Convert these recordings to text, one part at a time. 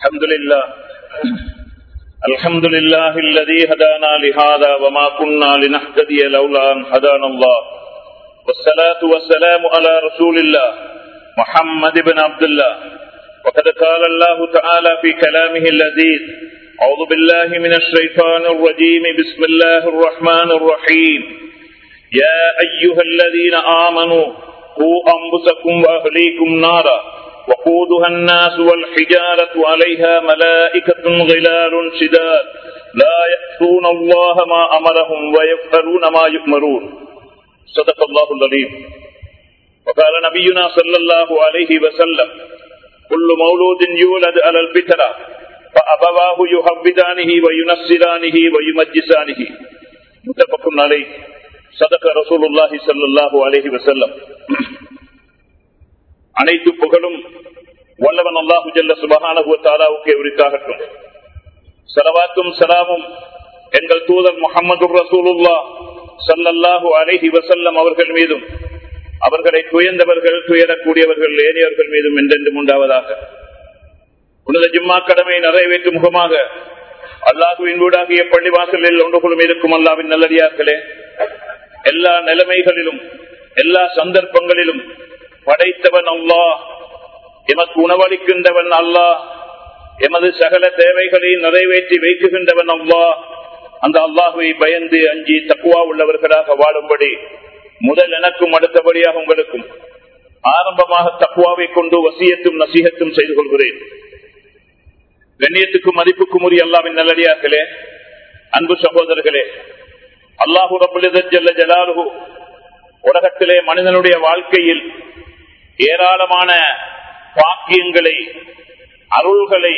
الحمد لله. الحمد لله الذي هدانا لهذا وما كنا لنهتدي لولا أن هدانا الله. والصلاة والسلام على رسول الله محمد بن عبد الله. وقد قال الله تعالى في كلامه اللذيذ أعوذ بالله من الشيطان الرجيم. بسم الله الرحمن الرحيم. يا أيها الذين آمنوا قوا أنفسكم وأهليكم نارا. وقودها الناس والحجارة عليها ملائكة غلال شداد. لا يأتون الله ما أمرهم ويفعلون ما يؤمرون. صدق الله العليم وقال نبينا صلى الله عليه وسلم كل مولود يولد على الفطرة فأبواه يهودانه وينصرانه ويمجسانه. متفق عليه. صدق رسول الله صلى الله عليه وسلم. அனைத்து புகழும் வல்லவன் அல்லாஹு ஜல்ல சுபகானகுவத்தாலாவுக்கு உரித்தாகட்டும். சலவாத்தும் சலாமும் எங்கள் தூதர் முகமது ரசூலுல்லா சல்லல்லாஹு அலைஹி வசல்லம் அவர்கள் மீதும் அவர்களை துயர்ந்தவர்கள் துயரக்கூடியவர்கள் ஏனியவர்கள் மீதும் என்றென்றும் உண்டாவதாக. உனது ஜிம்மா கடமையை நிறைவேற்றும் முகமாக அல்லாஹுவின் வீடாகிய பள்ளிவாசலில் ஒன்றுகளும் இருக்கும் அல்லாவின் நல்லடியார்களே எல்லா நிலைமைகளிலும் எல்லா சந்தர்ப்பங்களிலும் படைத்தவன் அல்லாஹ். எமக்கு உணவளிக்கின்றவன் அல்லாஹ். எமது சகல தேவைகளை நிறைவேற்றி வைக்குகின்றவன் அல்லாஹ். அந்த அல்லாஹுவை பயந்து அஞ்சி தக்குவா உள்ளவர்களாக வாழும்படி முதல் எனக்கும் அடுத்தபடியாக உங்களுக்கும் ஆரம்பமாக தக்குவாவை கொண்டு வசியத்தும் நசீகத்தும் செய்து கொள்கிறேன். கண்ணியத்துக்கும் மதிப்புக்கும் உரிய அல்லாவின் நல்லடியார்களே அன்பு சகோதரர்களே அல்லாஹு ரபுல்ல ஜலாலு உலகத்திலே மனிதனுடைய வாழ்க்கையில் ஏராளமான பாக்கியங்களை அருள்களை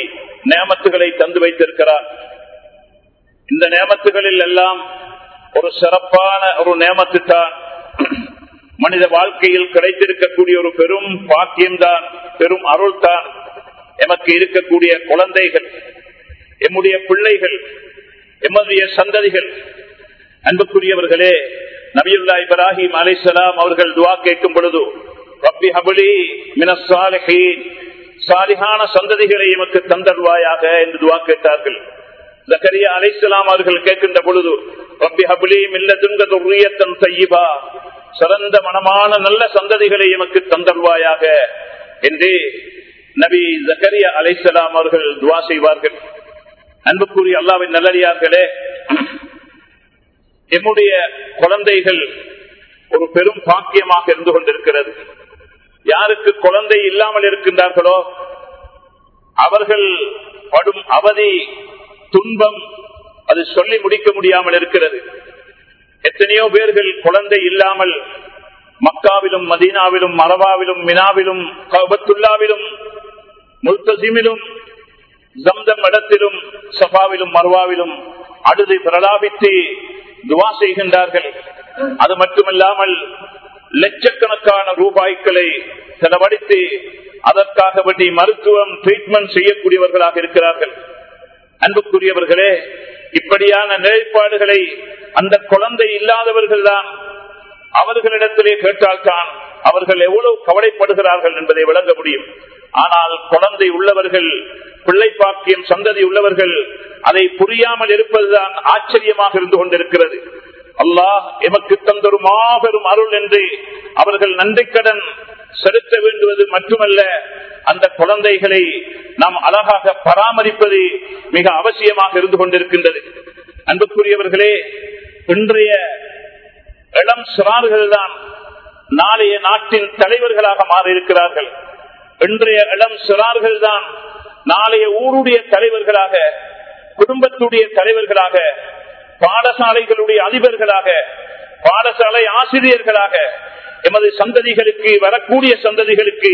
நேமத்துகளை தந்து வைத்திருக்கிறார். இந்த நேமத்துகளில் எல்லாம் ஒரு சிறப்பான ஒரு நேமத்து தான் மனித வாழ்க்கையில் கிடைத்திருக்கக்கூடிய ஒரு பெரும் பாக்கியம்தான் பெரும் அருள் தான் எமக்கு இருக்கக்கூடிய குழந்தைகள் எம்முடைய பிள்ளைகள் எம்முடைய சந்ததிகள். அன்புக்குரியவர்களே நபியுல்லா இப்ராஹிம் அலிசலாம் அவர்கள் துவா கேட்கும் பொழுது ரப்பி ஹபுலி மினசாலிஹீன் சாலிஹான. சந்ததிகளை எமக்கு தந்தருவாயாக என்று துவா கேட்டார்கள். ஜக்கரியா அலைசலாம் அவர்கள் கேட்கின்ற பொழுது ரப்பி ஹபுலி மில்லதுங்க துரியத்தன் தையிபா சிறந்த மனமான நல்ல சந்ததிகளை எமக்கு தந்தருவாயாக என்று நபி ஜக்கரியா அலைசலாம் அவர்கள் துவா செய்வார்கள். அன்புக்குரிய அல்லாவின் நல்லடியார்களே எம்முடைய குழந்தைகள் ஒரு பெரும் பாக்கியமாக இருந்து கொண்டிருக்கிறது. யாருக்கு குழந்தை இல்லாமல் இருக்கின்றார்களோ அவர்கள் படும் அவதி துன்பம் அது சொல்லி முடிக்க முடியாமல் இருக்கிறது. எத்தனையோ பேர்கள் குழந்தை இல்லாமல் மக்காவிலும் மதீனாவிலும் மரபாவிலும் மினாவிலும் கபத்துல்லாவிலும் முல்தசிமிலும் ஜம்தம் இடத்திலும் சபாவிலும் மர்வாவிலும் அழுது பிரலாபித்து துவா செய்கின்றார்கள். அது மட்டுமல்லாமல் லட்சக்கணக்கான ரூபாய்களை செலவழித்து அதற்காக வேண்டி மருத்துவம் ட்ரீட்மெண்ட் செய்யக்கூடியவர்களாக இருக்கிறார்கள். அன்புக்குரியவர்களே இப்படியான நிலைப்பாடுகளை அந்த குழந்தை இல்லாதவர்கள் தான் அவர்களிடத்திலே கேட்டால்தான் அவர்கள் எவ்வளவு கவலைப்படுகிறார்கள் என்பதை விளங்க முடியும். ஆனால் குழந்தை உள்ளவர்கள் பிள்ளை பாக்கியம் சந்ததி உள்ளவர்கள் அதை புரியாமல் இருப்பதுதான் ஆச்சரியமாக இருந்து கொண்டிருக்கிறது. அல்லாஹ் எமக்கு தந்தொரு மாபெரும் அருள் என்று அவர்கள் நன்றிக்கடன் செலுத்த வேண்டுவது மட்டுமல்ல அந்த குழந்தைகளை நாம் அழகாக பராமரிப்பது மிக அவசியமாக இருந்து கொண்டிருக்கின்றது. அன்புக்குரியவர்களே இன்றைய இளம் சிறார்கள் தான் நாளைய நாட்டின் தலைவர்களாக மாறியிருக்கிறார்கள். இன்றைய இளம் சிறார்கள் தான் நாளைய ஊருடைய தலைவர்களாக குடும்பத்துடைய தலைவர்களாக பாடசாலைகளுடைய அதிபர்களாக பாடசாலை ஆசிரியர்களாக எமது சந்ததிகளுக்கு வரக்கூடிய சந்ததிகளுக்கு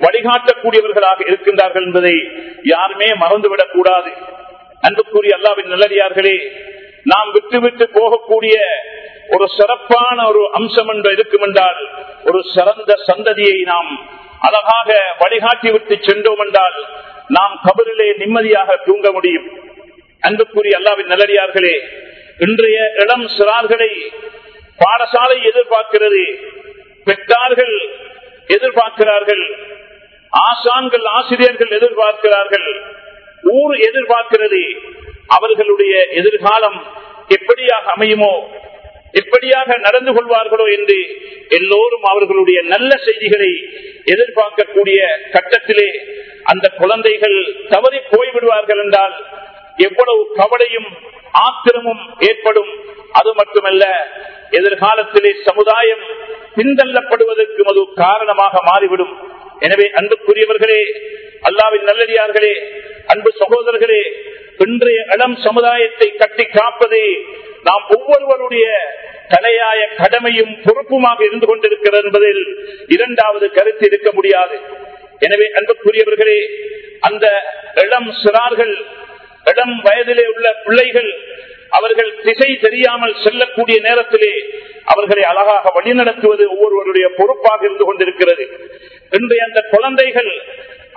வழிகாட்டக்கூடியவர்களாக இருக்கின்றார்கள் என்பதை யாருமே மறந்துவிடக் கூடாது. அன்புக்குரிய அல்லாவின் நல்லடியார்களே நாம் விட்டு விட்டு போகக்கூடிய ஒரு சிறப்பான ஒரு அம்சம் என்று இருக்கும் என்றால் ஒரு சிறந்த சந்ததியை நாம் அழகாக வழிகாட்டி விட்டு சென்றோம் என்றால் நாம் கபரிலே நிம்மதியாக தூங்க முடியும். அன்புக்குரிய அல்லாவின் நல்லடியார்களே இன்றைய இளம் சிறார்களை பாடசாலை எதிர்பார்க்கிறது. பெற்றார்கள் எதிர்பார்க்கிறார்கள். ஆசான்கள் ஆசிரியர்கள் எதிர்பார்க்கிறார்கள். ஊர் எதிர்பார்க்கிறது. அவர்களுடைய எதிர்காலம் எப்படியாக அமையுமோ எப்படியாக நடந்து கொள்வார்களோ என்று எல்லோரும் அவர்களுடைய நல்ல செய்திகளை எதிர்பார்க்கக்கூடிய கட்டத்திலே அந்த குழந்தைகள் தவறி போய்விடுவார்கள் என்றால் எவ்வளவு கவலையும் ஆத்திரமும் ஏற்படும். அது மட்டுமல்ல எதிர்காலத்திலே சமுதாயம் பின்தள்ளப்படுவதற்கு அது காரணமாக மாறிவிடும். எனவே அன்புக்குரியவர்களே அல்லாவின் நல்லடியார்களே அன்பு சகோதரர்களே இன்றைய இளம் சமுதாயத்தை கட்டி காப்பதே நாம் ஒவ்வொருவருடைய தலையாய கடமையும் பொறுப்புமாக இருந்து கொண்டிருக்கிறது என்பதில் இரண்டாவது கருத்து இருக்க முடியாது. எனவே அன்புக்குரியவர்களே அந்த இளம் சிறார்கள் இளம் வயதிலே உள்ள பிள்ளைகள் அவர்கள் திசை தெரியாமல் செல்லக்கூடிய நேரத்திலே அவர்களை அழகாக வழிநடத்துவது ஒவ்வொருவருடைய பொறுப்பாக இருந்து கொண்டிருக்கிறது. இன்றைய அந்த குழந்தைகள்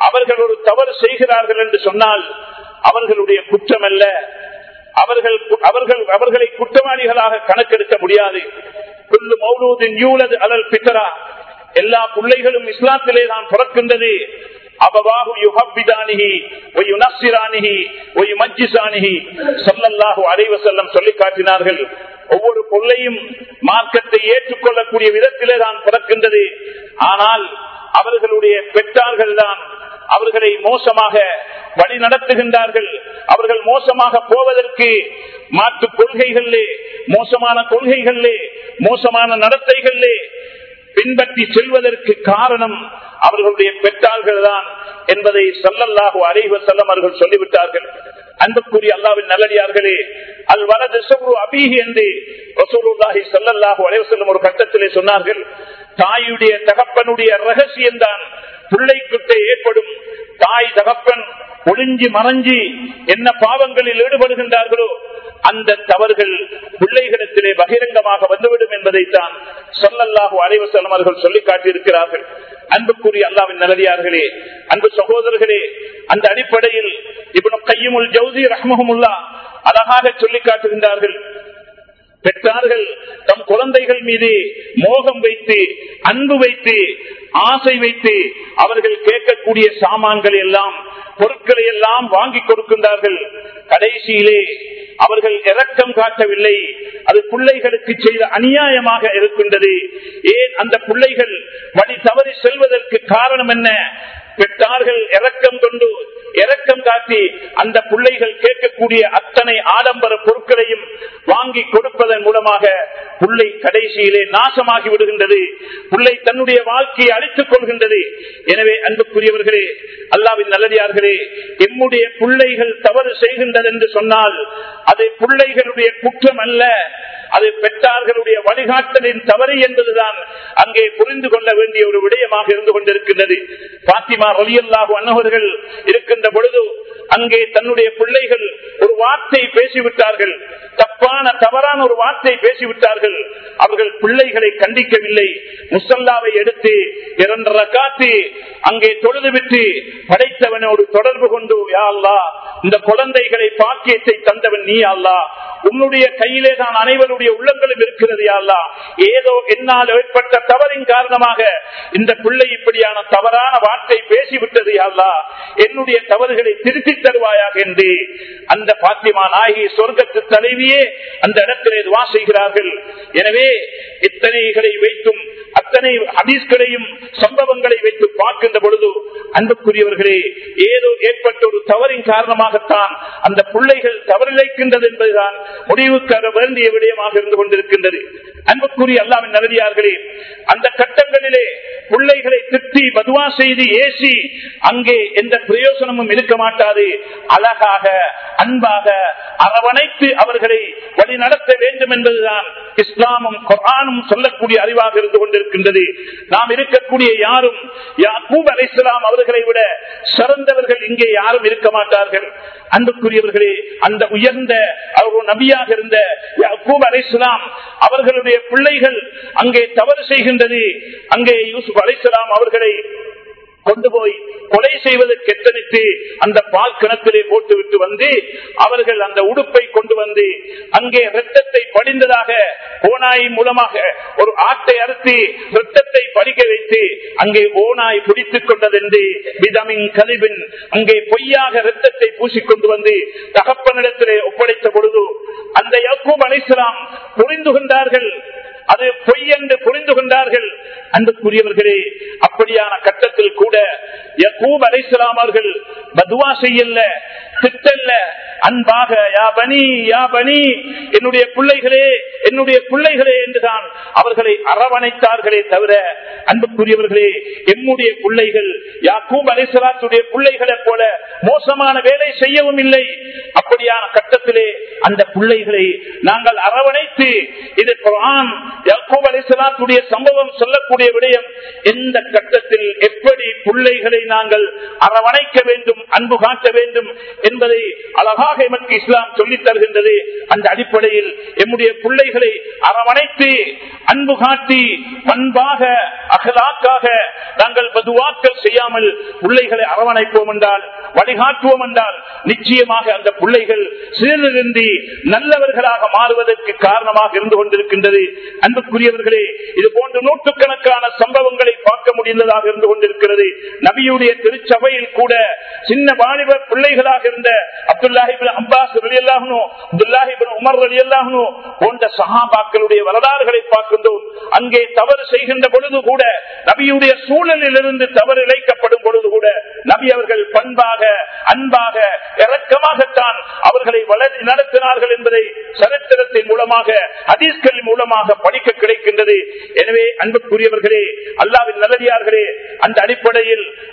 அவர்கள் ஒரு தவறு செய்கிறார்கள் என்று சொன்னால் அவர்களுடைய குற்றம் அல்ல அவர்கள் அவர்கள் அவர்களை குற்றவாளிகளாக கணக்கெடுக்க முடியாது. அலல் பித்தரா எல்லா பிள்ளைகளும் இஸ்லாத்திலே தான் பிறக்கின்றது. அபவாஹு யுஹப்பிதானிஹி ஒயுனஸ்ஸிரானிஹி ஒயுமஜ்ஜிசானிஹி ஸல்லல்லாஹு அலைஹி வஸல்லம் சொல்லி காட்டினார்கள் ஒவ்வொரு பொருளையும் மார்க்கத்தை ஏற்றுக்கொள்ளக்கூடிய விதத்திலே தான் பிறக்கின்றது. ஆனால் அவர்களுடைய பெற்றார்கள் தான் அவர்களை மோசமாக வழி நடத்துகின்றார்கள். அவர்கள் மோசமாக போவதற்கு மாற்று கொள்கைகளிலே மோசமான கொள்கைகளிலே மோசமான நடத்தைகளிலே பின்பற்றி செல்வதற்கு காரணம் அவர்களுடைய பெற்றார்கள் தான் என்பதை சல்லல்லாஹு அலைவ செல்லம் அவர்கள் சொல்லிவிட்டார்கள். அன்புக்குரிய அல்லாவின் நல்லடியார்களே அல் வரது சொரு அபீஹி என்று ரசூலுல்லாஹி சல்லல்லாஹு அலைவ ஒரு கட்டத்திலே சொன்னார்கள் தாயுடைய தகப்பனுடைய ரகசியம்தான் பிள்ளைக்குட்டே ஏற்படும் தாய் தகப்பன் ஒளிஞ்சி மறைஞ்சி என்ன பாவங்களில் ஈடுபடுகின்றார்களோ அந்த தவறுகள் பிள்ளைகளிடத்திலே பகிரங்கமாக வந்துவிடும் என்பதைத்தான் சொல்லல்லாஹு அலைவசலம் அவர்கள் சொல்லி காட்டியிருக்கிறார்கள். அன்புக்குரிய அல்லாவின் நல்லதியார்களே அன்பு சகோதரர்களே அந்த அடிப்படையில் இவனும் கையுமுல் ஜவுதி ரஹ்மஹமுல்லா அழகாக சொல்லி காட்டுகின்றார்கள். பெற்றார்கள். தம் குழந்தைகள் மீது மோகம் வைத்து அன்பு வைத்து ஆசை வைத்து அவர்கள் கேட்கக்கூடிய சாமான்கள் எல்லாம் பொருட்களை எல்லாம் வாங்கி கொடுக்கின்றார்கள். கடைசியிலே அவர்கள் இரக்கம் காட்டவில்லை. அது பிள்ளைகளுக்கு செய்த அநியாயமாக இருக்கின்றது. ஏன் அந்த பிள்ளைகள் வழி தவறி செல்வதற்கு காரணம் என்ன? பெற்றார்கள் இரக்கம் கொண்டு இரக்கம் காட்டி அந்த பிள்ளைகள் கேட்கக்கூடிய அத்தனை ஆடம்பர பொருட்களையும் வாங்கி கொடுப்பதன் மூலமாக பிள்ளை கடைசியிலே நாசமாகி விடுகின்றது. பிள்ளை தன்னுடைய வாழ்க்கையை அழித்துக் கொள்கின்றது. எனவே அன்புக்குரியவர்களே அல்லாவின் நல்லதார்களே எம்முடைய பிள்ளைகள் தவறு செய்கின்றது என்று சொன்னால் அது பிள்ளைகளுடைய குற்றம் அல்ல. அது பெற்றார்களுடைய வழிகாட்டலின் தவறு என்பதுதான் அங்கே புரிந்து கொள்ள வேண்டிய ஒரு விடயமாக இருந்து கொண்டிருக்கின்றது. பாத்திமா ரலியல்லாஹு அன்னவர்கள் இருக்கின்ற பொழுது அங்கே தன்னுடைய பிள்ளைகள் ஒரு வார்த்தை பேசிவிட்டார்கள். தப்பான தவறான ஒரு வார்த்தை பேசிவிட்டார்கள். அவர்கள் பிள்ளைகளை கண்டிக்கவில்லை. முசல்லாவை எடுத்து இரண்டரை காத்து அங்கே தொழுதுவிட்டு படைத்தவனோடு தொடர்பு கொண்டு யா அல்லா இந்த குழந்தைகளை பாக்கியத்தை தந்தவன் நீ அல்லா உன்னுடைய கையிலே தான் அனைவருடைய நம்முடைய உள்ளங்களும் இருக்கிறது அல்லா ஏதோ என்னால் ஏற்பட்ட தவறின் காரணமாக இந்த பிள்ளை இப்படியான தவறான வார்த்தை பேசிவிட்டது அல்லா என்னுடைய தவறுகளை திருத்தி தருவாயாக என்று அந்த பாத்திமா நாயகி சொர்க்கத்து தலைவியே அந்த இடத்திலே துவா செய்கிறார்கள். எனவே இத்தனைகளை வைத்தும் அத்தனை ஹதீஸ்களையும் சம்பவங்களை வைத்து பார்க்கின்ற அன்புக்குரியவர்களே ஏதோ ஏற்பட்ட ஒரு தவறின் காரணமாகத்தான் அந்த பிள்ளைகள் தவறிழைக்கின்றது என்பதுதான் முடிவுக்காக வேண்டிய விடயமாக இருந்து கொண்டிருக்கின்றது. அன்புக்குரிய அல்லாவின் நகதியார்களே அந்த கட்டங்களிலே பிள்ளைகளை திட்டி பதுவா செய்து ஏசி அங்கே எந்த பிரயோசனமும் இருக்க மாட்டாது. அழகாக அன்பாக அரவணைத்து அவர்களை வழி நடத்த வேண்டும் என்பதுதான் இஸ்லாமும் குரானும் சொல்லக்கூடிய அறிவாக இருந்து கொண்டிருக்கின்றது. நாம் இருக்கக்கூடிய யாரும் யாக்கூப் அலை இஸ்லாம் அவர்களை விட சிறந்தவர்கள் இங்கே யாரும் இருக்க மாட்டார்கள். அன்புக்குரியவர்களே அந்த உயர்ந்த அவர்கள் நபியாக இருந்த யாக்கூப் அலை இஸ்லாம் அவர்களுடைய பிள்ளைகள் அங்கே தவறு செய்கின்றது அங்கே யூசுப் அலை அவர்களை கொண்டு போய் கொலை செய்வதற்கு எத்தனித்து அந்த பால் கிணத்திலே போட்டுவிட்டு வந்து அவர்கள் அந்த உடுப்பை கொண்டு வந்து அங்கே ரத்தத்தை படிந்ததாக ஓனாய் மூலமாக ஒரு ஆட்டை அறுத்து ரத்தத்தை படிக்க வைத்து அங்கே ஓனாய் பிடித்துக் கொண்டதென்று விதமின் கலிபின் அங்கே பொய்யாக ரத்தத்தை பூசிக்கொண்டு வந்து தகப்பனிடத்திலே ஒப்படைத்த பொழுது அந்த யாக்கூப் அலிஸ்லாம் புரிந்து கொண்டார்கள் அது பொய் என்று புரிந்து கொண்டார்கள் அன்புக்குரியவர்களே அப்படியான கட்டத்தில் கூட யக்கூப் அலைசலாம் அவர்கள் பதுவா செய்யல திட்டல்ல அன்பாக யா பனி யா பனி என்னுடைய பிள்ளைகளே என்னுடைய பிள்ளைகளே என்றுதான் அவர்களை அரவணைத்தார்களே தவிர அன்புக்குரியவர்களே எம்முடைய பிள்ளைகள் யாக்கூப் அலைசலாத்துடைய பிள்ளைகளை போல மோசமான வேலை செய்யவும் இல்லை. அப்படியான கட்டத்திலே அந்த பிள்ளைகளை நாங்கள் அரவணைத்து இது குரான் யாக்கூப் அலைசலாத்துடைய சம்பவம் சொல்லக்கூடிய விடயம் எந்த கட்டத்தில் எப்படி பிள்ளைகளை நாங்கள் அரவணைக்க வேண்டும் அன்பு காட்ட வேண்டும் என்பதை அழகாக எமக்கு இஸ்லாம் சொல்லித் தருகின்றது. அந்த அடிப்படையில் எம்முடைய பிள்ளைகளை அரவணைத்து அன்பு காட்டி பண்பாக அகலாக்காக நாங்கள் பதுவாக்கள் செய்யாமல் பிள்ளைகளை அரவணைப்போம் என்றால் வழிகாட்டுவோம் என்றால் நிச்சயமாக அந்த பிள்ளைகள் சீர்திருந்தி நல்லவர்களாக மாறுவதற்கு காரணமாக இருந்து கொண்டிருக்கின்றது. அன்புக்குரியவர்களே இது போன்ற நூற்றுக்கணக்கான சம்பவங்களை பார்க்க முடிந்ததாக இருந்து கொண்டிருக்கிறது. நபியுடைய திருச்சபையில் கூட சின்ன வாலிப பிள்ளைகளாக இருந்த அப்துல்லாஹிபின் அப்பாஸ் ரலியல்லாஹனோ அப்துல்லாஹிபின் உமர் ரலியல்லாஹனோ போன்ற சஹாபாக்களுடைய வரலாறுகளை பார்க்கின்றோம். அங்கே தவறு செய்கின்ற பொழுது கூட நபியுடைய சூழலில் இருந்து தவறு இழைக்கப்படும் பொழுது கூட நபி அவர்கள் பண்பாக அன்பாக இறக்கமாகத்தான் அவர்களை வளர்ச்சி நடத்தினார்கள் என்பதை சரித்திரத்தின் மூலமாக ஹதீஸ்கள் மூலமாக படிக்க கிடைக்கின்றது. எனவே அன்புக்குரியவர்களே அல்லாவின் நல்லடியார்களே அந்த அடிப்படை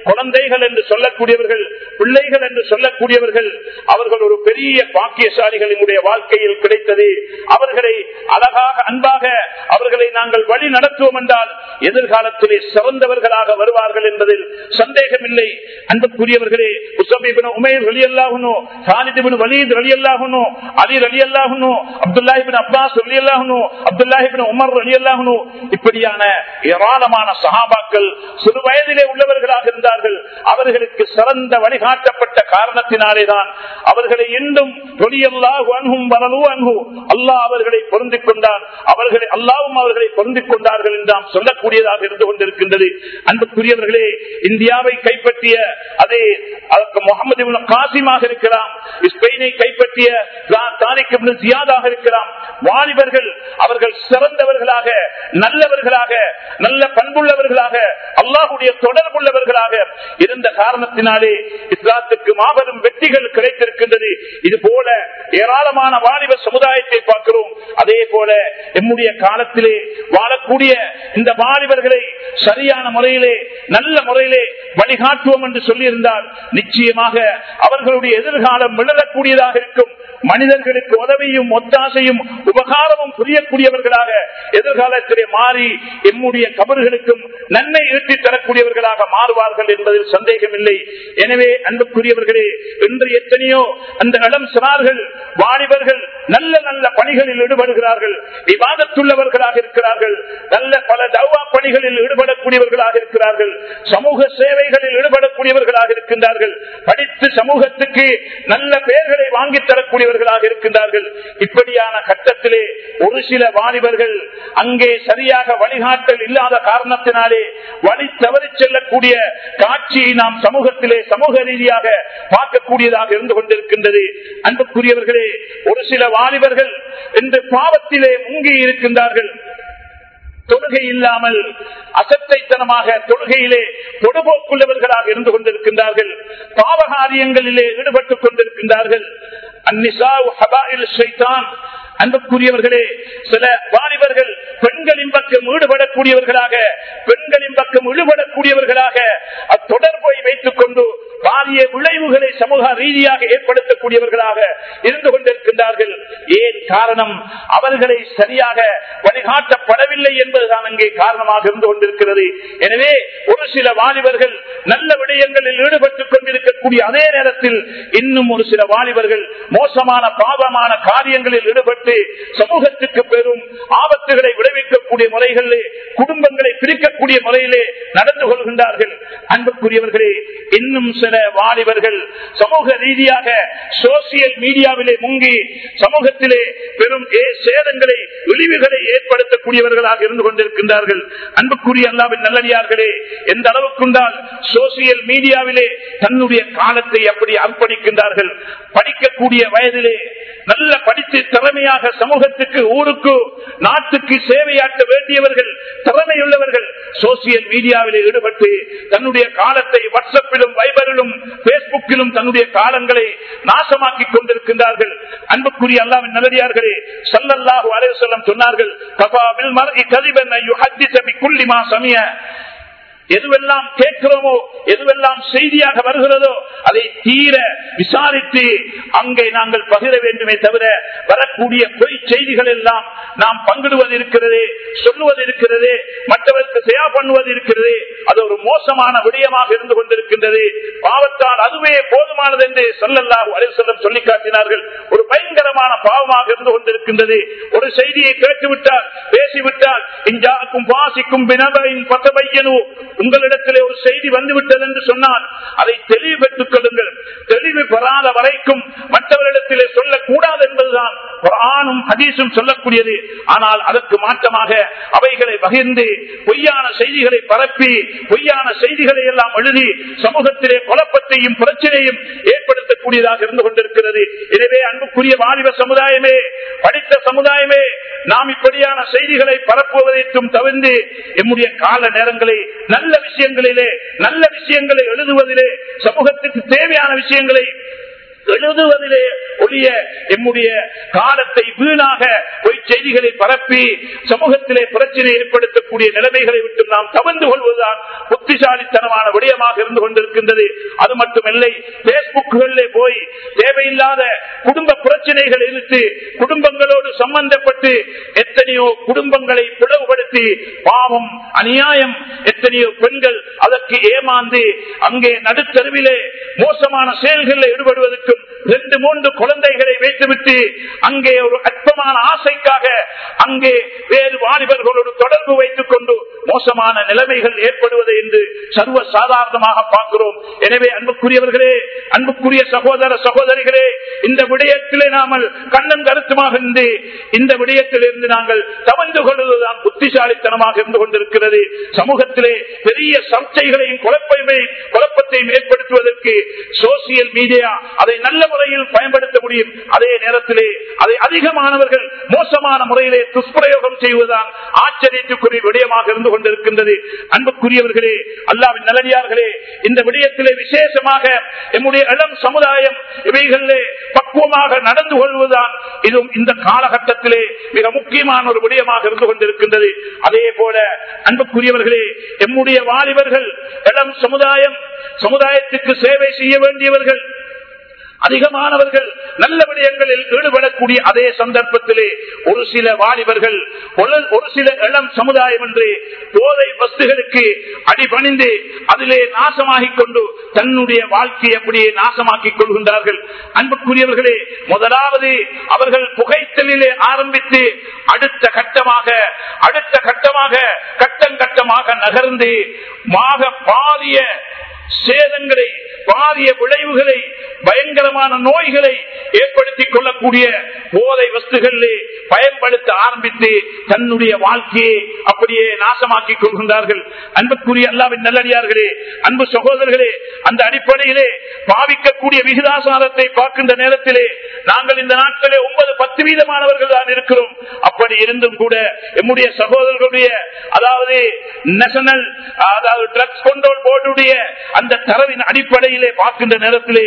குழந்தைகள் என்று சொல்லக்கூடியவர்கள் பிள்ளைகள் என்று சொல்லக்கூடியவர்கள் அவர்கள் ஒரு பெரிய பாக்கியசாலிகளினுடைய வாழ்க்கையில் கிடைத்தது. அவர்களை அழகாக அன்பாக அவர்களை நாங்கள் வழி நடத்துவோம் என்றால் எதிர்காலத்திலே சிறந்தவர்களாக வருவார்கள் என்பதில் சந்தேகமில்லை. அன்புக்குரியவர்களே உசபிபின் உமேர் அலி அல்லாகனோ சாலிதிபின் வலீத் அலி அல்லாகனோ அலி அலி அல்லாகனோ அப்துல்லாஹிபின் அப்பாஸ் வழி அல்லாகனோ அப்துல்லாஹிபின் உமர் அலி அல்லாகனோ இப்படியான ஏராளமான சகாபாக்கள் சிறு வயதிலே உள்ளவர்களாக அவர்களுக்கு சிறந்த வழிகாட்ட வழிகாட்டப்பட்ட காரணத்தினாலேதான் அவர்களை இன்னும் தொழியல்லாஹு அன்ஹும் வரலு அன்பு அல்லாஹ் அவர்களை பொருந்திக் கொண்டான். அவர்களை அல்லாவும் அவர்களை பொருந்திக் கொண்டார்கள் என்று நாம் சொல்லக்கூடியதாக இருந்து கொண்டிருக்கின்றது. அன்புக்குரியவர்களே இந்தியாவை கைப்பற்றிய அதே அதற்கு முகமது காசிமாக இருக்கலாம் ஸ்பெயினை கைப்பற்றிய தாரிக் ஜியாதாக இருக்கலாம். வாலிபர்கள் அவர்கள் சிறந்தவர்களாக நல்லவர்களாக நல்ல பண்புள்ளவர்களாக அல்லாஹுடைய தொடர்புள்ளவர்களாக இருந்த காரணத்தினாலே இஸ்லாத் இஸ்லாத்துக்கு மாபெரும் வெற்றிகள் கிடைத்திருக்கின்றது. இது போல ஏராளமான வாலிப சமுதாயத்தை பார்க்கிறோம். அதே போல எம்முடைய காலத்திலே வாழக்கூடிய இந்த வாலிபர்களை சரியான முறையிலே நல்ல முறையிலே வழிகாட்டுவோம் என்று சொல்லியிருந்தால் நிச்சயமாக அவர்களுடைய எதிர்காலம் விளரக்கூடியதாக இருக்கும். மனிதர்களுக்கு உதவியும் ஒத்தாசையும் உபகாரமும் புரியக்கூடியவர்களாக எதிர்காலத்திலே மாறி எம்முடைய கபர்களுக்கும் நன்மை ஈட்டி தரக்கூடியவர்களாக மாறுவார்கள் என்பதில் சந்தேகம் இல்லை எனவே அன்புக்குரியவர்களே இன்று எத்தனையோ அந்த இளம் சிறார்கள் வாலிபர்கள் நல்ல நல்ல பணிகளில் ஈடுபடுகிறார்கள் விவாதத்துள்ளவர்களாக இருக்கிறார்கள் நல்ல பல தௌவா பணிகளில் ஈடுபடக்கூடியவர்களாக இருக்கிறார்கள் சமூக சேவைகளில் ஈடுபடக்கூடியவர்களாக இருக்கின்றார்கள் படித்து சமூகத்துக்கு நல்ல பெயர்களை வாங்கி தரக்கூடியவர்களாக இருக்கின்றார்கள். இப்படியான கட்டத்திலே ஒரு சில வாலிபர்கள் அங்கே சரியாக வழிகாட்டல் இல்லாத காரணத்தினாலே வழி தவறி செல்லக்கூடிய காட்சியை நாம் சமூகத்திலே சமூக ரீதியாக பார்க்கக்கூடியதாக இருந்து கொண்டிருக்கின்றது. அன்புக்குரியவர்களே ஒரு சில வாலிபர்கள் என்று பாவத்திலே முங்கி இருக்கின்றார்கள். தொழுகை இல்லாமல் அசத்தைத்தனமாக தொழுகையிலே பொடுபோக்குள்ளவர்களாக இருந்து கொண்டிருக்கின்றார்கள். பாவகாரியங்களிலே ஈடுபட்டுக் கொண்டிருக்கின்றார்கள். அந்நிசா அன்புக்குரியவர்களே சில வாலிபர்கள் பெண்களின் பக்கம் ஈடுபடக்கூடியவர்களாக பெண்களின் பக்கம் ஈடுபடக்கூடியவர்களாக அத்தொடர்பை வைத்துக் கொண்டு பாரிய விளைவுகளை சமூக ரீதியாக ஏற்படுத்தக்கூடியவர்களாக இருந்து கொண்டிருக்கின்றார்கள். ஏன் காரணம்? அவர்களை சரியாக வழிகாட்டப்படவில்லை என்பதுதான் அங்கே காரணமாக இருந்து கொண்டிருக்கிறது. எனவே ஒரு சில வாலிபர்கள் நல்ல விடயங்களில் ஈடுபட்டுக் கொண்டிருக்கக்கூடிய அதே நேரத்தில் இன்னும் ஒரு சில வாலிபர்கள் மோசமான பாவமான காரியங்களில் ஈடுபட்டு சமூகத்துக்கு பெரும் ஆபத்துகளை விளைவிக்கக்கூடிய முறைகளிலே குடும்பங்களை பிரிக்கக்கூடிய முறையிலே நடந்து கொள்கின்றார்கள். அன்புக்குரியவர்களே இன்னும் சில வாலிபர்கள் சமூக ரீதியாக சோசியல் மீடியாவிலே முங்கி சமூகத்திலே பெரும் சேதங்களை விழிவுகளை ஏற்படுத்தக்கூடியவர்களாக இருந்து கொண்டிருக்கின்றார்கள். அன்புக்குரிய அல்லாவின் நல்லடியார்களே எந்த அளவுக்குண்டால் சோசியல் மீடியாவிலே தன்னுடைய காலத்தை அப்படி அர்ப்பணிக்கின்றார்கள். படிக்கக்கூடிய வயதிலே நல்ல படித்து திறமையாக சமூகத்துக்கு ஊருக்கு நாட்டுக்கு சேவையாற்ற வேண்டியவர்கள் திறமையுள்ளவர்கள் சோசியல் மீடியாவில் ஈடுபட்டு தன்னுடைய காலத்தை வாட்ஸ்அப்பிலும் வைபரிலும் பேஸ்புக்கிலும் தன்னுடைய காலங்களை நாசமாக்கி கொண்டிருக்கின்றார்கள். அன்புக்குரிய அல்லாவின் நல்லடியார்களே சல்லல்லாஹு அலைவசல்லம் சொன்னார்கள் கபாவில் பில் மர்இ கதிபன் அன் யுஹத்திஸ பிக்குல்லி சமிய. எதுவெல்லாம் கேட்கிறோமோ எதுவெல்லாம் செய்தியாக வருகிறதோ அதை தீர விசாரித்து அங்கே நாங்கள் பகிர வேண்டுமே தவிர வரக்கூடிய பொய் செய்திகள் எல்லாம் நாம் பங்கிடுவது இருக்கிறது சொல்லுவது இருக்கிறது மற்றவருக்கு செயா பண்ணுவது இருக்கிறது அது ஒரு மோசமான விடயமாக இருந்து கொண்டிருக்கின்றது. பாவத்தால் அதுவே போதுமானது என்று சொல்லல்லாஹு அலிசல்லம் சொல்லி காட்டினார்கள். ஒரு பயங்கரமான பாவமாக இருந்து கொண்டிருக்கின்றது. ஒரு செய்தியை கேட்டுவிட்டால் பேசிவிட்டால் இஞ்சாக்கும் பாசிக்கும் வினவையின் பத்தபையனு உங்களிடத்திலே ஒரு செய்தி வந்துவிட்டது என்று சொன்னால் அதை தெளிவு பெற்றுக் கொள்ளுங்கள். தெளிவு பெறாத வரைக்கும் மற்றவர்களிடத்திலே சொல்லக்கூடாது என்பதுதான் குரானும் ஹதீஸும் சொல்லக்கூடியது. ஆனால் அதற்கு மாற்றமாக அவைகளை பகிர்ந்து பொய்யான செய்திகளை பரப்பி பொய்யான செய்திகளை எல்லாம் எழுதி சமூகத்திலே குழப்பத்தையும் பிரச்சனையும் ஏற்படுத்தக்கூடியதாக இருந்து கொண்டிருக்கிறது. எனவே அன்புக்குரிய வாலிப சமுதாயமே படித்த சமுதாயமே நாம் இப்படியான செய்திகளை பரப்புவதையும் தவிர்த்து எம்முடைய கால நேரங்களை நல்ல விஷயங்களிலே நல்ல விஷயங்களை எழுதுவதிலே சமூகத்துக்கு தேவையான விஷயங்களை எழுதுவதிலே ஒழிய எம்முடைய காலத்தை வீணாக பொய் செய்திகளை பரப்பி சமூகத்திலே பிரச்சனை ஏற்படுத்தக்கூடிய நிலைமைகளை விட்டு நாம் தவிர்த்து கொள்வதுதான் புத்திசாலித்தனமான விடயமாக இருந்து கொண்டிருக்கின்றது. அது மட்டுமில்லை பேஸ்புக்குகளிலே போய் தேவையில்லாத குடும்ப பிரச்சனைகள் இழுத்து குடும்பங்களோடு சம்பந்தப்பட்டு எத்தனையோ குடும்பங்களை பிளவுபடுத்தி பாவம் அநியாயம் எத்தனையோ பெண்கள் அதற்கு ஏமாந்து அங்கே நடுத்தருவிலே மோசமான செயல்களில் ஈடுபடுவதற்கு மூன்று குழந்தைகளை வைத்துவிட்டு அங்கே ஒரு அற்பமான ஆசைக்காக அங்கே வேறு வாலிபர்களோடு தொடர்பு வைத்துக் கொண்டு மோசமான நிலைமைகள் ஏற்படுவது என்று சர்வ சாதாரணமாக பார்க்கிறோம். எனவே அன்புக்குரியவர்களே அன்புக்குரிய சகோதர சகோதரிகளே இந்த விடயத்திலே நாமல் கண்ணன் கருத்துமாக இருந்து இந்த விடயத்தில் இருந்து நாங்கள் தவழ்ந்து கொள்வதுதான் புத்திசாலித்தனமாக இருந்து கொண்டிருக்கிறது. சமூகத்திலே பெரிய சர்ச்சைகளையும் குழப்பத்தையும் குழப்பத்தையும் ஏற்படுத்துவதற்கு சோசியல் மீடியா அதை நல்ல முறையில் பயன்படுத்த முடியும். அதே நேரத்திலே அதை அதிகமானவர்கள் மோசமான முறையிலே துஷ்பிரயோகம் செய்வதுதான் ஆச்சரியத்துக்குரிய விடயமாக இருந்து கொண்டிருக்கின்றது. அன்புக்குரியவர்களே அல்லாவின் நலனியார்களே இந்த விடயத்திலே விசேஷமாக எம்முடைய இளம் சமுதாயம் இவைகளிலே பக்குவமாக நடந்து கொள்வதுதான் இதுவும் இந்த காலகட்டத்திலே மிக முக்கியமான ஒரு விடயமாக இருந்து கொண்டிருக்கின்றது. அதே போல அன்புக்குரியவர்களே எம்முடைய வாலிபர்கள் இளம் சமுதாயம் சமுதாயத்துக்கு சேவை செய்ய வேண்டியவர்கள் அதிகமானவர்கள் நல்ல விடயங்களில் ஈடுபடக்கூடிய அதே சந்தர்ப்பத்திலே ஒரு சில வாலிபர்கள் ஒரு- ஒரு சில இளம் சமுதாயம் என்று போதை வஸ்துகளுக்கு அடிபணிந்து அதிலே நாசமாகிக் கொண்டு தன்னுடைய வாழ்க்கையை அப்படியே நாசமாக்கிக் கொள்கின்றார்கள். அன்புக்குரியவர்களே முதலாவது அவர்கள் புகைத்தலிலே ஆரம்பித்து அடுத்த கட்டமாக அடுத்த கட்டமாக கட்டம் கட்டமாக நகர்ந்து மாக பாரிய சேதங்களை பாரிய விளைவுகளை பயங்கரமான நோய்களை ஏற்படுத்திக் கொள்ளக்கூடிய போதை வஸ்துகளிலே பயன்படுத்த ஆரம்பித்து தன்னுடைய வாழ்க்கையை அப்படியே நாசமாக்கி கொள்கின்றார்கள். அன்புக்குரிய அல்லாவின் நல்லடியார்களே அன்பு சகோதரர்களே அந்த அடிப்படையிலே பாவிக்கக்கூடிய விகிதாசாரத்தை பார்க்கின்ற நேரத்திலே நாங்கள் இந்த நாட்களே ஒன்பது பத்து வீதமானவர்கள் தான் இருக்கிறோம். அப்படி இருந்தும் கூட எம்முடைய சகோதரர்களுடைய அதாவது நேஷனல் அதாவது ட்ரக்ஸ் கண்ட்ரோல் போர்டுடைய அந்த தரவின் அடிப்படையில் பார்க்கின்ற நேரத்திலே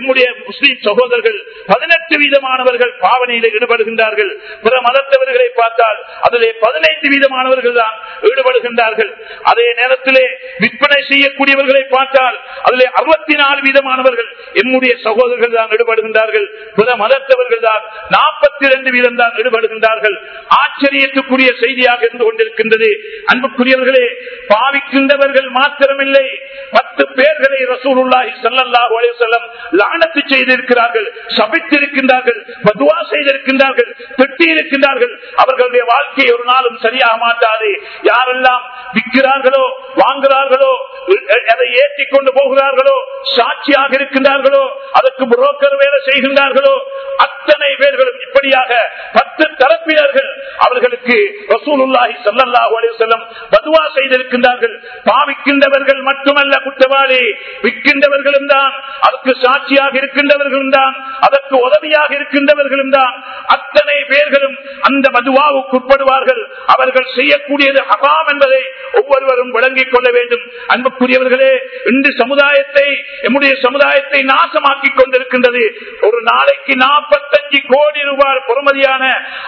எம்முடைய முஸ்லீம் சகோதரர்கள் பதினெட்டு வீதமானவர்கள் பாவி பாவனையில் ஈடுபடுகின்றார்கள். பிற மதத்தவர்களை பார்த்தால் அதிலே பதினைந்து வீதமானவர்கள் தான் ஈடுபடுகின்றார்கள். அதே நேரத்திலே விற்பனை செய்யக்கூடியவர்களை பார்த்தால் அதிலே அறுபத்தி நாலு வீதமானவர்கள் எம்முடைய சகோதரர்கள் தான் ஈடுபடுகின்றார்கள். பிற மதத்தவர்கள் தான் நாற்பத்தி ரெண்டு வீதம் தான் ஈடுபடுகின்றார்கள். ஆச்சரியத்துக்குரிய செய்தியாக இருந்து கொண்டிருக்கின்றது. அன்புக்குரியவர்களே பாவிக்கின்றவர்கள் மாத்திரமில்லை. பத்து பேர்களை ரசூலுல்லாஹி ஸல்லல்லாஹு அலைஹி வஸல்லம் லானத்து செய்திருக்கிறார்கள் சபித்திருக்கின்றார்கள் பதுவா செய்திருக்கின்றார்கள் திட்டியிருக்கின்றார்கள். அவர்களுடைய வாழ்க்கை ஒரு நாளும் சரியாக மாட்டாது யாரெல்லாம் விற்கிறார்களோ வாங்குகிறார்களோ அதை ஏற்றி கொண்டு போகிறார்களோ சாட்சியாக இருக்கின்றார்களோ அதற்கு புரோக்கர் வேலை செய்கின்றார்களோ அத்தனை பேர்களும் இப்படியாக பத்து தரப்பினர்கள் அவர்களுக்கு வசூலுல்லாஹி ஸல்லல்லாஹு அலி செல்லம் பதுவா செய்திருக்கின்றார்கள். பாவிக்கின்றவர்கள் மட்டுமல்ல குற்றவாளி விற்கின்றவர்களும் தான் அதற்கு சாட்சியாக இருக்கின்றவர்களும் தான் அதற்கு உதவியாக இருக்கின்றவர்களும் தான். அத்தனை பேர்களும் அந்த மதுவாவுக்கு உட்படுவார்கள். அவர்கள் செய்யக்கூடியது அகாம் என்பதை ஒவ்வொருவரும் விளங்கிக் கொள்ள வேண்டும். அன்புக்குரியவர்களே இன்று சமுதாயத்தை எம்முடைய சமுதாயத்தை நாசமாக்கிக் கொண்டிருக்கின்றது. ஒரு நாளைக்கு நாற்பத்தஞ்சு கோடி ரூபாய் பொறுமதியான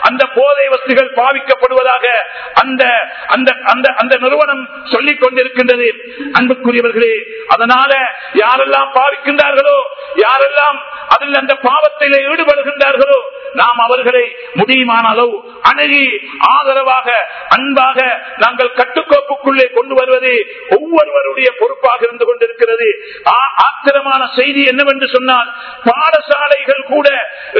அந்த போதை வஸ்துகள் பாவிக்கப்படுவதாக அந்த அந்த அந்த அந்த நிறுவனம் சொல்லிக் கொண்டிருக்கின்றது. அன்புக்குரியவர்களே அதனால யாரெல்லாம் பாவிக்கின்றார்களோ யாரெல்லாம் அதில் அந்த பாவத்தில் ஈடுபடுகின்றார்களோ நாம் அவர்களை முடியுமான அளவு அணுகி ஆதரவாக அன்பாக நாங்கள் கட்டுக்கோப்புக்குள்ளே கொண்டு வருவது ஒவ்வொருவருடைய பொறுப்பாக இருந்து கொண்டிருக்கிறது. ஆத்திரமான செய்தி என்னவென்று சொன்னால் பாடசாலைகள் கூட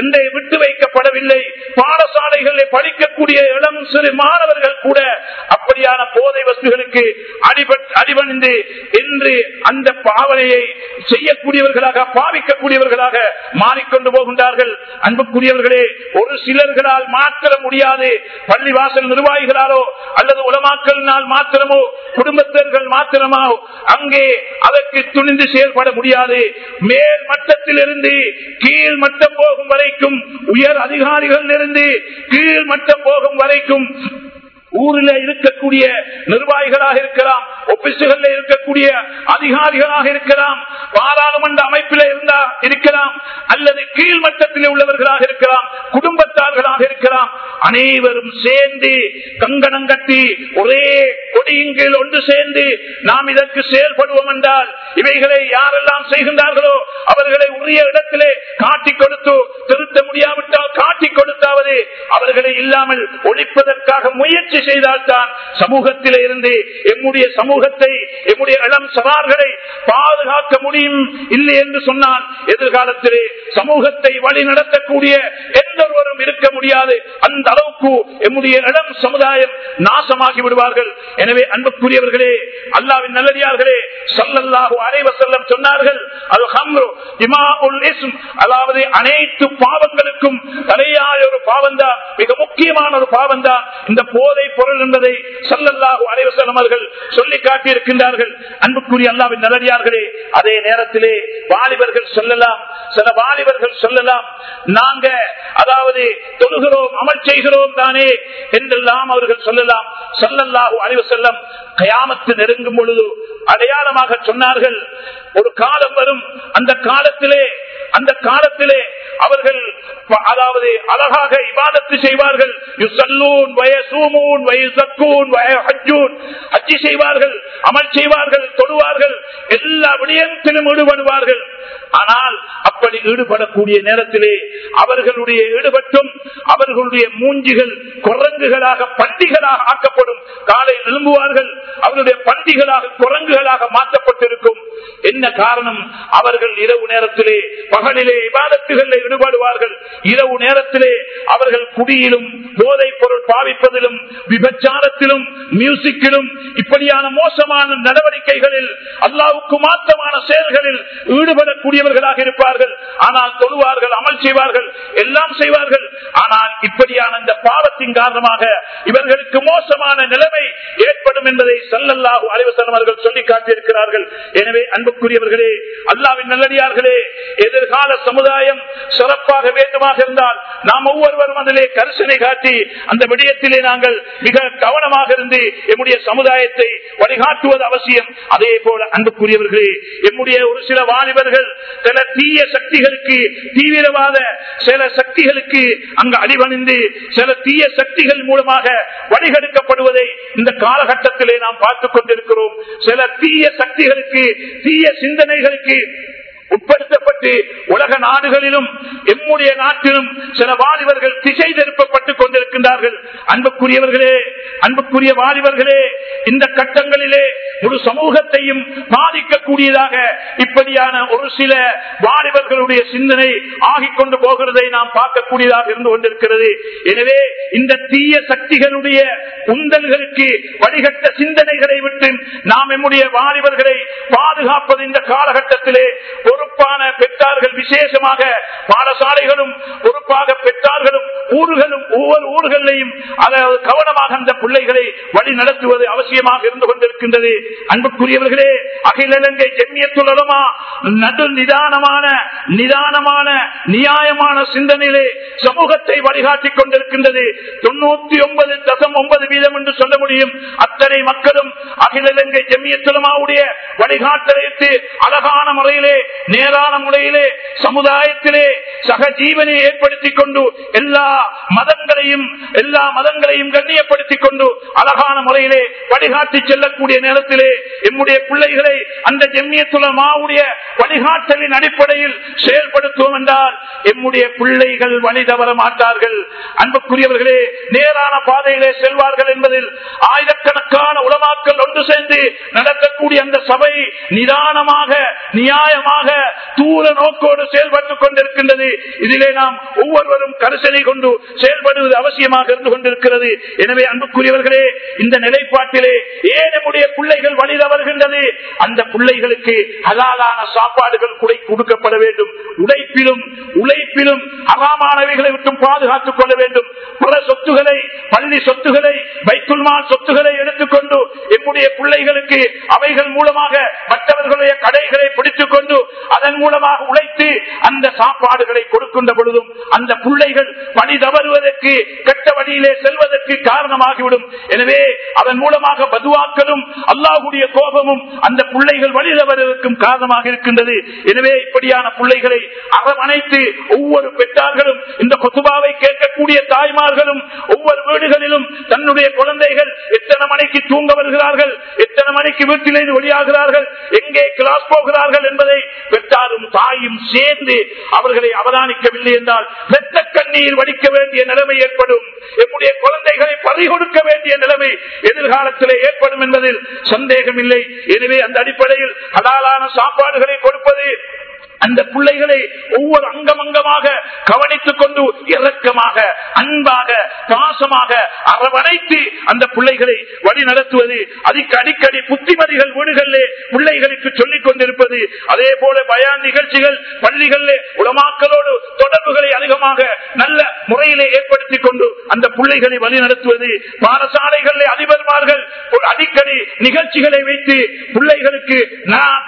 இன்றைய விட்டு வைக்கப்படவில்லை. பாடசாலைகளில் படிக்கக்கூடிய இளம் சிறு மாணவர்கள் கூட அப்படியான போதை வஸ்துகளுக்கு அடிபணிந்து என்று அந்த பாவனையை செய்யக்கூடியவர்களாக பாவிக்கக்கூடியவர்களாக மாறிக்கொண்டு போகின்றார்கள். அன்புக்குரியவர்களே ஒரு சிலர்களால் மாற்ற முடியாது. பள்ளிவாசல் நிர்வாகிகளாலோ அல்லது உலமாக்கலினால் மாத்திரமோ குடும்பத்தர்கள் மாத்திரமோ அங்கே அதற்கு துணிந்து செயல்பட முடியாது. மேல் மட்டத்தில் இருந்து கீழ் மட்டம் போகும் வரைக்கும் உயர் அதிகாரிகள் இருந்து கீழ் மட்டம் போகும் வரைக்கும் ஊரில் இருக்கக்கூடிய நிர்வாகிகளாக இருக்கலாம் ஒபிசுகள் இருக்கக்கூடிய அதிகாரிகளாக இருக்கலாம் பாராளுமன்ற அமைப்பில் இருந்தா இருக்கலாம் கீழ்மட்டத்தில் உள்ளவர்களாக இருக்கலாம் அனைவரும் சேர்ந்து கங்கணம் கட்டி ஒரே கொடியின் கீழ் ஒன்று சேர்ந்து நாம் இதற்கு செயல்படுவோம் என்றால் இவைகளை யாரெல்லாம் செய்கின்றார்களோ அவர்களை உரிய இடத்திலே காட்டிக் கொடுத்து திருத்த முடியாவிட்டால் காட்டிக் கொடுத்தாவது அவர்களை இல்லாமல் ஒழிப்பதற்காக முயற்சி செய்தால்தான் சமூகத்திலே இருந்து எம்முடைய சமூகத்தை எம்முடைய இளம் சவார்களை பாதுகாக்க முடியும். இல்லை என்று சொன்னால் எதிர்காலத்திலே சமூகத்தை வழி நடத்தக்கூடிய எந்த ஒருவரும் இருக்க முடியாது. அந்த அளவுக்கு எம்முடைய இடம் சமுதாயம் நாசமாகி விடுவார்கள். எனவே அன்புக்குரியவர்களே அல்லாவின் நல்லடியார்களே சல்லல்லாஹு அலைவ செல்லம் சொன்னார்கள் அதாவது அனைத்து பாவங்களுக்கும் தலையாய ஒரு பாவம் மிக முக்கியமான ஒரு பாவம் இந்த போதை பொருள் என்பதை சல்லல்லாஹு அலைவ செல்லம் அவர்கள் சொல்லி காட்டியிருக்கின்றார்கள். அன்புக்குரிய அல்லாவின் நல்லடியார்களே அதே நேரத்திலே வாலிபர்கள் சொல்லலாம். சில வாலிபர்கள் சொல்லலாம். நாங்க அதாவது தொழுகிறோம் அமல் செய்கிறோம் தானே என்றெல்லாம் அவர்கள் சொல்லலாம். சல்லல்லாஹு அறிவு செல்லம் கயாமத்து நெருங்கும் பொழுது அடையாளமாக சொன்னார்கள். ஒரு காலம் வரும். அந்த காலத்திலே அந்த காலத்திலே அவர்கள் அதாவது அழகாக இபாதத்து செய்வார்கள். யுசல்லூன் வயசூமூன் வயசக்கூன் வயஹூன் ஹஜ்ஜி செய்வார்கள் அமல் செய்வார்கள் தொடுவார்கள் எல்லா விடயத்திலும் ஈடுபடுவார்கள். ஆனால் அப்படி ஈடுபடக்கூடிய நேரத்திலே அவர்களுடைய ஈடுபட்டும் அவர்களுடைய மூஞ்சிகள் குரங்குகளாக பண்டிகளாக ஆக்கப்படும். காலை எழும்புவார்கள் அவருடைய பண்டிகளாக குரங்குகளாக மாற்றப்பட்டிருக்கும். என்ன காரணம்? அவர்கள் இரவு நேரத்திலே பகலிலே விவாதத்துகளில் ஈடுபடுவார்கள். இரவு நேரத்திலே அவர்கள் குடியிலும் போதைப் பொருள் பாவிப்பதிலும் விபச்சாரத்திலும் மியூசிக்கிலும் இப்படியான மோசமான நடவடிக்கைகளில் அல்லாவுக்கு மாற்றமான செயல்களில் ஈடுபடக்கூடியவர்களாக இருப்பார்கள். ஆனால் தொழுவார்கள் அமல் செய்வார்கள் எல்லாம் செய்வார்கள். ஆனால் இப்படியான இந்த பாவத்தின் காரணமாக இவர்களுக்கு மோசமான நிலைமை ஏற்படும் என்பதை சல்லல்லாஹு அலைவசன் அவர்கள் சொல்லி காட்டியிருக்கிறார்கள் எனவே அன்புக்குரியவர்களே அல்லாவின் நல்லடியார்களே எதிர்கால கால சமுதாயம் சிறப்பாக வேண்டுமாக இருந்தால் நாம் ஒவ்வொருவரும் அதிலே கரிசனை காட்டி அந்த விடயத்திலே நாங்கள் மிக கவனமாக இருந்து எம்முடைய சமுதாயத்தை வழிகாட்டுவது அவசியம். அதே போல அன்புக்குரியவர்களே எம்முடைய ஒரு சில வாலிபர்கள் சில தீய சக்திகளுக்கு தீவிரவாத சில சக்திகளுக்கு அங்கு அடிவணிந்து சில தீய சக்திகள் மூலமாக வழிகெடுக்கப்படுவதை இந்த காலகட்டத்திலே நாம் பார்த்துக் கொண்டிருக்கிறோம். சில தீய சக்திகளுக்கு தீய சிந்தனைகளுக்கு உட்படுத்தப்பட்டு உலக நாடுகளிலும் எம்முடைய நாட்டிலும் சில வாலிபர்கள் திசை கொண்டிருக்கின்றார்கள் அன்புக்குரியவர்களே அன்புக்குரிய வாலிபர்களே இந்த கட்டங்களிலே ஒரு சமூகத்தையும் பாதிக்கக்கூடியதாக இப்படியான ஒரு சில வாலிபர்களுடைய சிந்தனை ஆகிக் கொண்டு போகிறதை நாம் பார்க்கக்கூடியதாக இருந்து கொண்டிருக்கிறது. எனவே இந்த தீய சக்திகளுடைய உந்தல்களுக்கு வழிகட்ட சிந்தனைகளை விட்டு நாம் நம்முடைய வாலிபர்களை பாதுகாப்பது இந்த காலகட்டத்திலே பொறுப்பான பெற்றார்கள். விசேஷமாக பாடசாலைகளும் பொறுப்பாக பெற்றார்களும் ஊர்களும் ஒவ்வொரு ஊர்களையும் அதாவது கவனமாக அந்த பிள்ளைகளை வழி நடத்துவது அவசியமாக இருந்து கொண்டிருக்கின்றது. அன்புக்குரியவர்களே அகில இலங்கை ஜெமியத்துலமா நடு நிதானமான நிதானமான நியாயமான சிந்தனையிலே சமூகத்தை வழிகாட்டிக் கொண்டிருக்கின்றது. தொண்ணூத்தி ஒன்பது தசம் ஒன்பது வீதம் என்று சொல்ல முடியும். அத்தனை மக்களும் அகில இலங்கை ஜெமியத்துலமாவுடைய வழிகாட்டலைத்து அழகான முறையிலே நேரான முறையிலே சமுதாயத்திலே சகஜீவனை ஏற்படுத்திக் கொண்டு எல்லா மதங்களையும் எல்லா மதங்களையும் கண்ணியப்படுத்திக் கொண்டு அழகான முறையிலே வழிகாட்டி செல்லக்கூடிய நேரத்திலே எம்முடைய பிள்ளைகளை அந்த ஜெம்மியத்துலமாவுடைய வழிகாட்டலின் அடிப்படையில் செயல்படுத்துவோம் என்றால் எம்முடைய பிள்ளைகள் வழி தவற மாட்டார்கள். அன்புக்குரியவர்களே நேரான பாதையிலே செல்வார்கள் என்பதில் ஆயிரக்கணக்கான உலமாக்கள் ஒன்று சேர்ந்து நடக்கக்கூடிய அந்த சபை நிதானமாக நியாயமாக தூர நோக்கோடு செயல்பட்டுக் கொண்டிருக்கின்றது. இதிலே நாம் ஒவ்வொருவரும் கரிசனை கொண்டு செயல்படுவது அவசியம். அவசியமாக இருந்து கொண்டிருக்கிறது. எனவே அன்புக்குரியவர்களே இந்த நிலைப்பாட்டிலே ஏன் நம்முடைய பிள்ளைகள் வழி தவறுகின்றது அந்த பிள்ளைகளுக்கு ஹலாலான சாப்பாடுகள் குடை கொடுக்கப்பட வேண்டும். உழைப்பிலும் உழைப்பிலும் அகாமானவைகளை விட்டும் பாதுகாத்துக் கொள்ள வேண்டும். பல சொத்துகளை பள்ளி சொத்துகளை வைக்குள்மால் சொத்துகளை எடுத்துக்கொண்டு எம்முடைய பிள்ளைகளுக்கு அவைகள் மூலமாக மற்றவர்களுடைய கடைகளை பிடித்துக் கொண்டு அதன் மூலமாக உழைத்து அந்த சாப்பாடுகளை கொடுக்கின்ற பொழுதும் அந்த பிள்ளைகள் பணி தவறுவதற்கு கெட்ட வழியிலே செல்வதற்கு காரணமாகிவிடும். எனவே அதன் மூலமாக பதுவாக்களும் அல்லாஹுடைய கோபமும் அந்த பிள்ளைகள் வழியில் வருவதற்கும் காரணமாக இருக்கின்றது. எனவே இப்படியான பிள்ளைகளை அரவணைத்து ஒவ்வொரு பெற்றார்களும் இந்த கொசுபாவை கேட்கக்கூடிய தாய்மார்களும் ஒவ்வொரு வீடுகளிலும் தன்னுடைய குழந்தைகள் எத்தனை மணிக்கு தூங்க வருகிறார்கள் எத்தனை மணிக்கு வீட்டிலிருந்து வெளியாகிறார்கள் எங்கே கிளாஸ் போகிறார்கள் என்பதை பெற்றாரும் தாயும் சேர்ந்து அவர்களை அவதானிக்கவில்லை என்றால் வெத்த கண்ணீர் வடிக்க வேண்டிய நிலைமை ஏற்படும். எம்முடைய குழந்தைகளை பறிகொடுக்க வேண்டிய நிலைமை எதிர்காலத்திலே ஏற்படும் என்பதில் சந்தேகம் இல்லை எனவே அந்த அடிப்படையில் ஹலாலான சாப்பாடுகளை கொடுப்பது அந்த பிள்ளைகளை ஒவ்வொரு அங்கம் அங்கமாக கவனித்துக் கொண்டு இறக்கமாக அன்பாக பாசமாக அரவணைத்து அந்த பிள்ளைகளை வழி நடத்துவது அதுக்கு அடிக்கடி புத்திமதிகள் வீடுகளிலே பிள்ளைகளுக்கு சொல்லிக் கொண்டிருப்பது அதே போல பயான் நிகழ்ச்சிகள் பள்ளிகளிலே உலமாக்களோடு தொடர்புகளை அதிகமாக நல்ல முறையிலே ஏற்படுத்திக் கொண்டு அந்த பிள்ளைகளை வழி நடத்துவது பாடசாலைகளிலே அதிபர்மார்கள் ஒரு அடிக்கடி நிகழ்ச்சிகளை வைத்து பிள்ளைகளுக்கு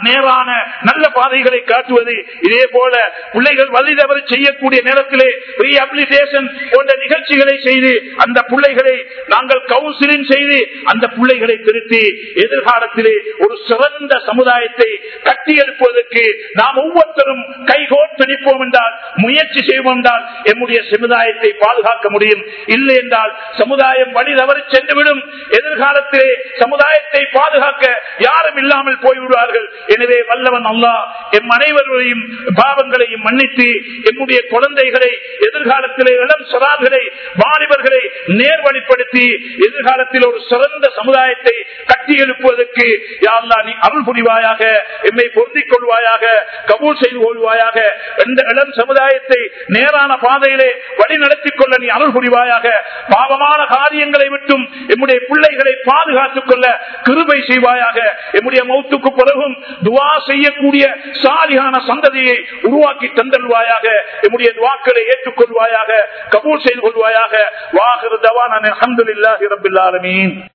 நேரான நல்ல பாதைகளை காட்டுவது இதே போல பிள்ளைகள் வழி தவறு செய்யக்கூடிய நேரத்திலே ரீஹபிலிட்டேஷன் போன்ற நிகழ்ச்சிகளை செய்து அந்த பிள்ளைகளை நாங்கள் கவுன்சிலிங் செய்து அந்த பிள்ளைகளை திருத்தி எதிர்காலத்திலே ஒரு சிறந்த சமுதாயத்தை கட்டியெழுப்பதற்கு நாம் ஒவ்வொருத்தரும் கைகோர்த்து நிற்போம் என்றால் முயற்சி செய்வோம் என்றால் எம்முடைய சமுதாயத்தை பாதுகாக்க முடியும். இல்லை என்றால் சமுதாயம் வழி தவறி சென்றுவிடும். எதிர்காலத்திலே சமுதாயத்தை பாதுகாக்க யாரும் இல்லாமல் போய்விடுவார்கள். எனவே வல்லவன் அல்லா எம் அனைவரையும் பாவங்களையும் மன்னித்து எம்முடைய குழந்தைகளை எதிர்காலத்திலே இளம் சிறார்களை வாலிபர்களை நேர்வழிப்படுத்தி எதிர்காலத்தில் ஒரு சிறந்த சமுதாயத்தை கட்டி எழுப்புவதற்கு யாழ்லா நீ அருள் புரிவாயாக எம்மை பொருந்திக் கொள்வாயாக கபூல் செய்து கொள்வாயாக இந்த இளம் சமுதாயத்தை நேரான பாதையிலே வழி நடத்திக் கொள்ள நீ அருள் புரிவாயாக பாவமான காரியங்களை விட்டும் எம்முடைய பிள்ளைகளை பாதுகாத்துக் கொள்ள கிருபை செய்வாயாக எம்முடைய மௌத்துக்கு பிறகும் துவா செய்யக்கூடிய சாலியான சந்ததியை உருவாக்கி தந்தல்வாயாக எம்முடைய ஏற்றுக் ஏற்றுக்கொள்வாயாக கபூல் செய்து கொள்வாயாக. வாகர் தவான அஹமதுல்லாஹி ரபில் ஆலமீன்.